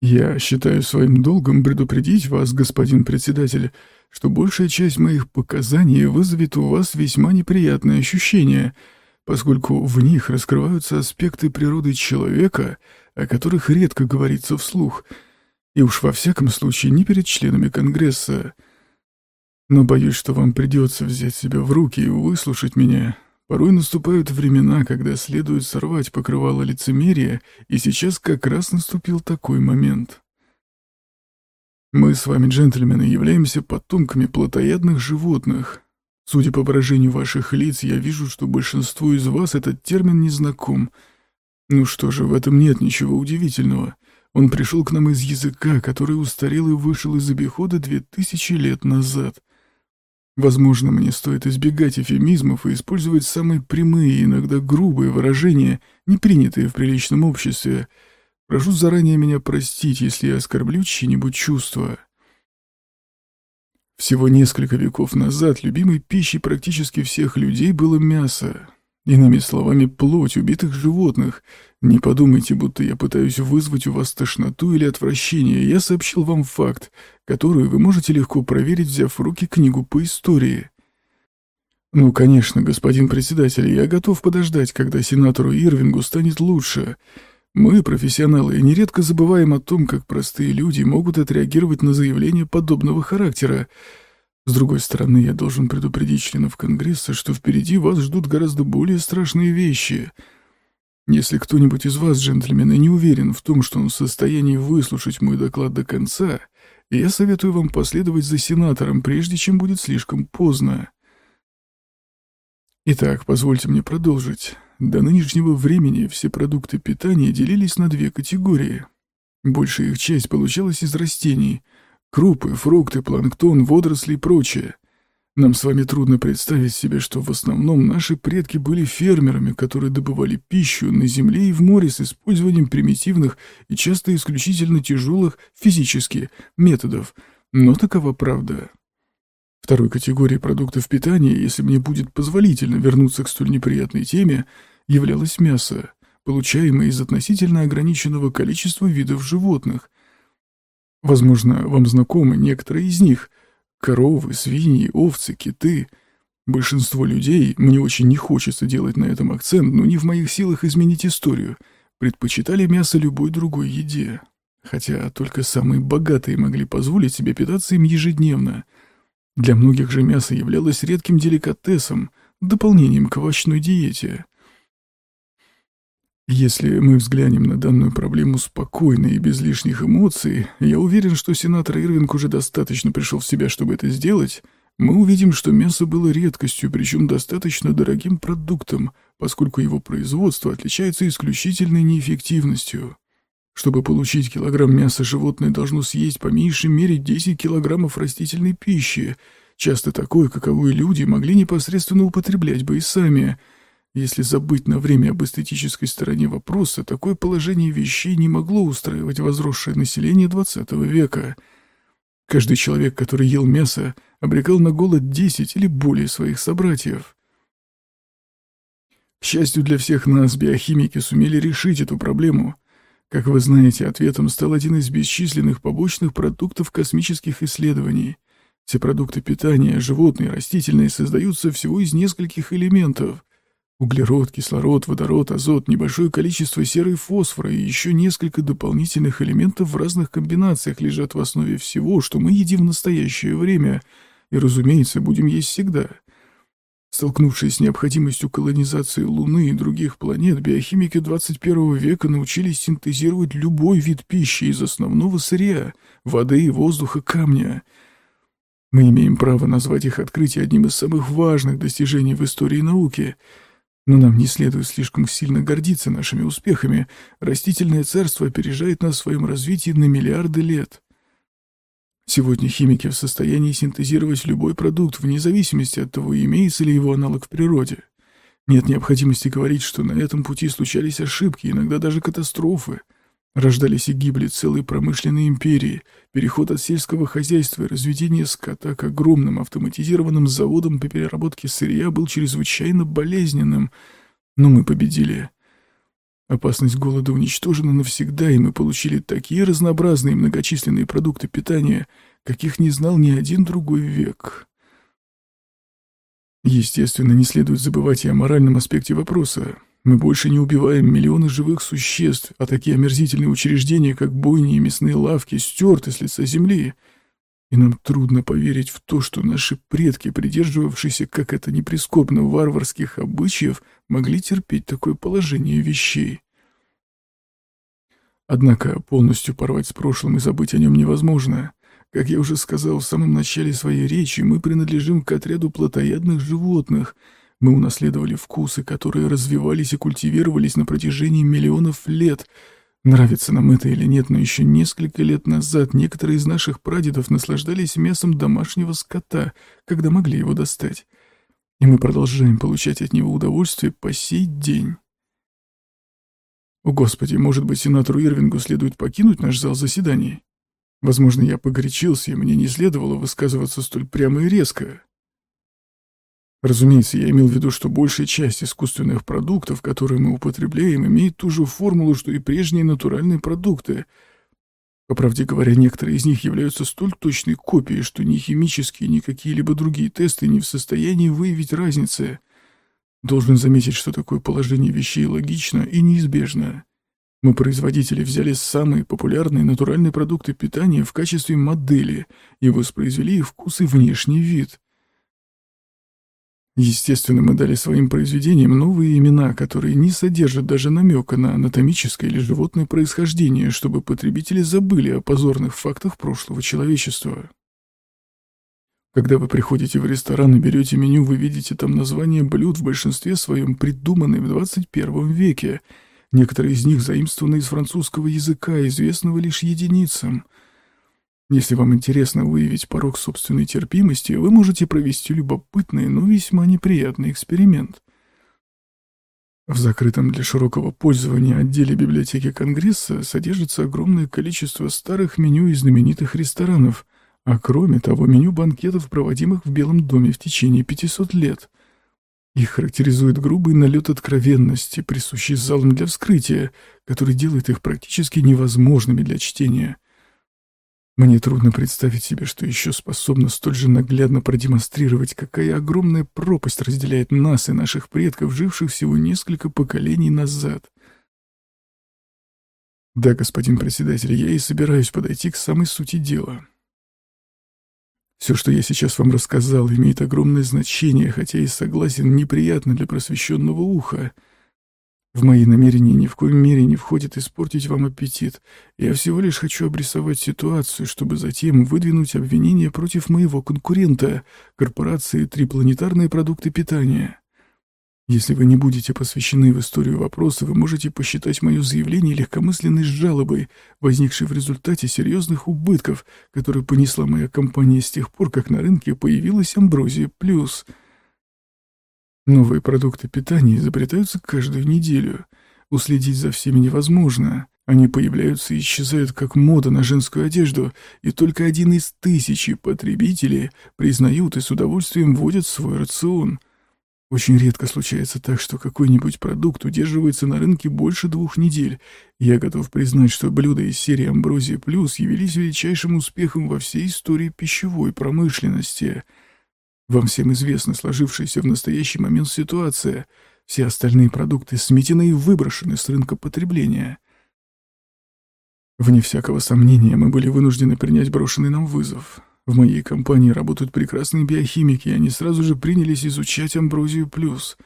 Я считаю своим долгом предупредить вас, господин председатель, что большая часть моих показаний вызовет у вас весьма неприятные ощущения, поскольку в них раскрываются аспекты природы человека, о которых редко говорится вслух, и уж во всяком случае не перед членами Конгресса. Но боюсь, что вам придется взять себя в руки и выслушать меня. Порой наступают времена, когда следует сорвать покрывало лицемерия, и сейчас как раз наступил такой момент. Мы с вами, джентльмены, являемся потомками плотоядных животных. Судя по выражению ваших лиц, я вижу, что большинству из вас этот термин не знаком. Ну что же, в этом нет ничего удивительного. Он пришел к нам из языка, который устарел и вышел из обихода две тысячи лет назад. Возможно, мне стоит избегать эфемизмов и использовать самые прямые, иногда грубые выражения, не принятые в приличном обществе — Прошу заранее меня простить, если я оскорблю чьи-нибудь чувства. Всего несколько веков назад любимой пищей практически всех людей было мясо. Иными словами, плоть убитых животных. Не подумайте, будто я пытаюсь вызвать у вас тошноту или отвращение. Я сообщил вам факт, который вы можете легко проверить, взяв в руки книгу по истории. Ну, конечно, господин председатель, я готов подождать, когда сенатору Ирвингу станет лучше. Мы, профессионалы, нередко забываем о том, как простые люди могут отреагировать на заявления подобного характера. С другой стороны, я должен предупредить членов Конгресса, что впереди вас ждут гораздо более страшные вещи. Если кто-нибудь из вас, джентльмены, не уверен в том, что он в состоянии выслушать мой доклад до конца, я советую вам последовать за сенатором, прежде чем будет слишком поздно. Итак, позвольте мне продолжить. До нынешнего времени все продукты питания делились на две категории. Большая их часть получалась из растений — крупы, фрукты, планктон, водоросли и прочее. Нам с вами трудно представить себе, что в основном наши предки были фермерами, которые добывали пищу на земле и в море с использованием примитивных и часто исключительно тяжелых физически методов. Но такова правда. Второй категорией продуктов питания, если мне будет позволительно вернуться к столь неприятной теме, являлось мясо, получаемое из относительно ограниченного количества видов животных. Возможно, вам знакомы некоторые из них — коровы, свиньи, овцы, киты. Большинство людей, мне очень не хочется делать на этом акцент, но не в моих силах изменить историю, предпочитали мясо любой другой еде. Хотя только самые богатые могли позволить себе питаться им ежедневно. Для многих же мясо являлось редким деликатесом, дополнением к овощной диете — если мы взглянем на данную проблему спокойно и без лишних эмоций, я уверен, что сенатор Ирвинг уже достаточно пришел в себя, чтобы это сделать, мы увидим, что мясо было редкостью, причем достаточно дорогим продуктом, поскольку его производство отличается исключительной неэффективностью. Чтобы получить килограмм мяса, животное должно съесть по меньшей мере 10 килограммов растительной пищи, часто такой, каковую люди могли непосредственно употреблять бы и сами – если забыть на время об эстетической стороне вопроса, такое положение вещей не могло устраивать возросшее население XX века. Каждый человек, который ел мясо, обрекал на голод 10 или более своих собратьев. К счастью для всех нас, биохимики сумели решить эту проблему. Как вы знаете, ответом стал один из бесчисленных побочных продуктов космических исследований. Все продукты питания, животные, растительные, создаются всего из нескольких элементов. Углерод, кислород, водород, азот, небольшое количество серы и фосфора и еще несколько дополнительных элементов в разных комбинациях лежат в основе всего, что мы едим в настоящее время и, разумеется, будем есть всегда. Столкнувшись с необходимостью колонизации Луны и других планет, биохимики 21 века научились синтезировать любой вид пищи из основного сырья — воды, воздуха, камня. Мы имеем право назвать их открытие одним из самых важных достижений в истории науки — но нам не следует слишком сильно гордиться нашими успехами. Растительное царство опережает нас в своем развитии на миллиарды лет. Сегодня химики в состоянии синтезировать любой продукт вне зависимости от того, имеется ли его аналог в природе. Нет необходимости говорить, что на этом пути случались ошибки, иногда даже катастрофы. Рождались и гибли целые промышленные империи, переход от сельского хозяйства и разведение скота к огромным автоматизированным заводам по переработке сырья был чрезвычайно болезненным, но мы победили. Опасность голода уничтожена навсегда, и мы получили такие разнообразные многочисленные продукты питания, каких не знал ни один другой век. Естественно, не следует забывать и о моральном аспекте вопроса. Мы больше не убиваем миллионы живых существ, а такие омерзительные учреждения, как бойни и мясные лавки, стерты с лица земли. И нам трудно поверить в то, что наши предки, придерживавшиеся, как это не прискорбно, варварских обычаев, могли терпеть такое положение вещей. Однако полностью порвать с прошлым и забыть о нем невозможно. Как я уже сказал в самом начале своей речи, мы принадлежим к отряду плотоядных животных. Мы унаследовали вкусы, которые развивались и культивировались на протяжении миллионов лет. Нравится нам это или нет, но еще несколько лет назад некоторые из наших прадедов наслаждались мясом домашнего скота, когда могли его достать. И мы продолжаем получать от него удовольствие по сей день. О, Господи, может быть, сенатору Ирвингу следует покинуть наш зал заседаний? Возможно, я погорячился, и мне не следовало высказываться столь прямо и резко. Разумеется, я имел в виду, что большая часть искусственных продуктов, которые мы употребляем, имеет ту же формулу, что и прежние натуральные продукты. По правде говоря, некоторые из них являются столь точной копией, что ни химические, ни какие-либо другие тесты не в состоянии выявить разницы. Должен заметить, что такое положение вещей логично и неизбежно. Мы, производители, взяли самые популярные натуральные продукты питания в качестве модели и воспроизвели их вкус и внешний вид. Естественно, мы дали своим произведениям новые имена, которые не содержат даже намека на анатомическое или животное происхождение, чтобы потребители забыли о позорных фактах прошлого человечества. Когда вы приходите в ресторан и берете меню, вы видите там названия блюд в большинстве своем придуманные в 21 веке – Некоторые из них заимствованы из французского языка, известного лишь единицам. Если вам интересно выявить порог собственной терпимости, вы можете провести любопытный, но весьма неприятный эксперимент. В закрытом для широкого пользования отделе библиотеки Конгресса содержится огромное количество старых меню из знаменитых ресторанов, а кроме того меню банкетов, проводимых в Белом доме в течение 500 лет. Их характеризует грубый налет откровенности, присущий залам для вскрытия, который делает их практически невозможными для чтения. Мне трудно представить себе, что еще способно столь же наглядно продемонстрировать, какая огромная пропасть разделяет нас и наших предков, живших всего несколько поколений назад. Да, господин председатель, я и собираюсь подойти к самой сути дела. Все, что я сейчас вам рассказал, имеет огромное значение, хотя и согласен, неприятно для просвещенного уха. В мои намерения ни в коем мере не входит испортить вам аппетит. Я всего лишь хочу обрисовать ситуацию, чтобы затем выдвинуть обвинение против моего конкурента, корпорации «Трипланетарные продукты питания». Если вы не будете посвящены в историю вопроса, вы можете посчитать мое заявление легкомысленной жалобой, возникшей в результате серьезных убытков, которые понесла моя компания с тех пор, как на рынке появилась Амброзия Плюс. Новые продукты питания изобретаются каждую неделю. Уследить за всеми невозможно. Они появляются и исчезают как мода на женскую одежду, и только один из тысячи потребителей признают и с удовольствием вводят в свой рацион — очень редко случается так, что какой-нибудь продукт удерживается на рынке больше двух недель. Я готов признать, что блюда из серии «Амброзия Плюс» явились величайшим успехом во всей истории пищевой промышленности. Вам всем известна сложившаяся в настоящий момент ситуация. Все остальные продукты сметены и выброшены с рынка потребления. Вне всякого сомнения, мы были вынуждены принять брошенный нам вызов. В моей компании работают прекрасные биохимики, и они сразу же принялись изучать амброзию плюс.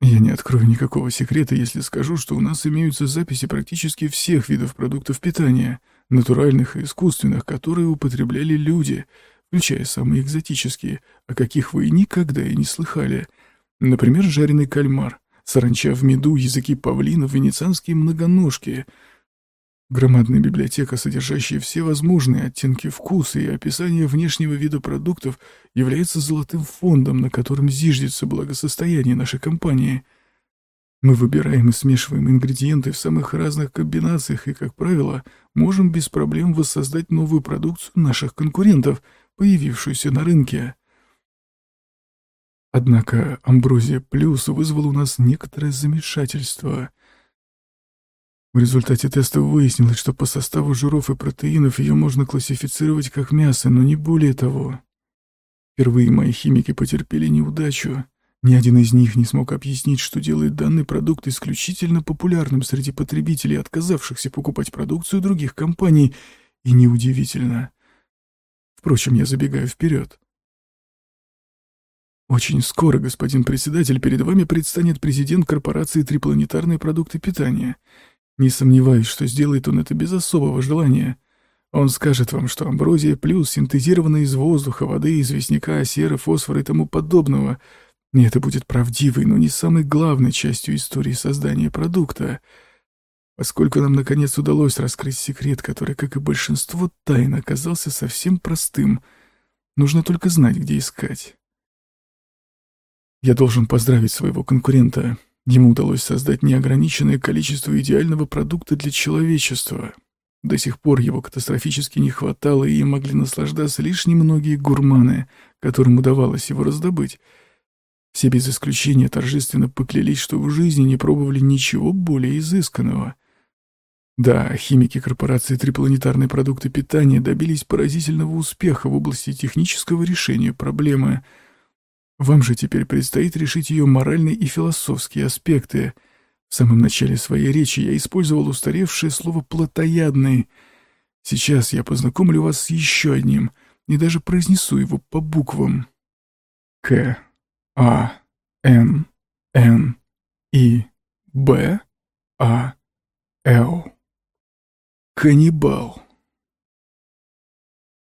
Я не открою никакого секрета, если скажу, что у нас имеются записи практически всех видов продуктов питания, натуральных и искусственных, которые употребляли люди, включая самые экзотические, о каких вы никогда и не слыхали. Например, жареный кальмар, саранча в меду, языки павлина, венецианские многоножки — Громадная библиотека, содержащая все возможные оттенки вкуса и описание внешнего вида продуктов, является золотым фондом, на котором зиждется благосостояние нашей компании. Мы выбираем и смешиваем ингредиенты в самых разных комбинациях и, как правило, можем без проблем воссоздать новую продукцию наших конкурентов, появившуюся на рынке. Однако Амброзия Плюс вызвала у нас некоторое замешательство — В результате тестов выяснилось, что по составу жиров и протеинов ее можно классифицировать как мясо, но не более того. Впервые мои химики потерпели неудачу. Ни один из них не смог объяснить, что делает данный продукт исключительно популярным среди потребителей, отказавшихся покупать продукцию других компаний, и неудивительно. Впрочем, я забегаю вперед. Очень скоро, господин председатель, перед вами предстанет президент корпорации «Трипланетарные продукты питания». Не сомневаюсь, что сделает он это без особого желания. Он скажет вам, что амброзия плюс синтезированная из воздуха, воды, известняка, серы, фосфора и тому подобного. И это будет правдивой, но не самой главной частью истории создания продукта. Поскольку нам наконец удалось раскрыть секрет, который, как и большинство тайн, оказался совсем простым, нужно только знать, где искать. Я должен поздравить своего конкурента. Ему удалось создать неограниченное количество идеального продукта для человечества. До сих пор его катастрофически не хватало, и им могли наслаждаться лишь немногие гурманы, которым удавалось его раздобыть. Все без исключения торжественно поклялись, что в жизни не пробовали ничего более изысканного. Да, химики корпорации «Трипланетарные продукты питания» добились поразительного успеха в области технического решения проблемы — вам же теперь предстоит решить ее моральные и философские аспекты. В самом начале своей речи я использовал устаревшее слово «плотоядный». Сейчас я познакомлю вас с еще одним и даже произнесу его по буквам. К, А, Н, Н, И, Б, А, Л. Каннибал.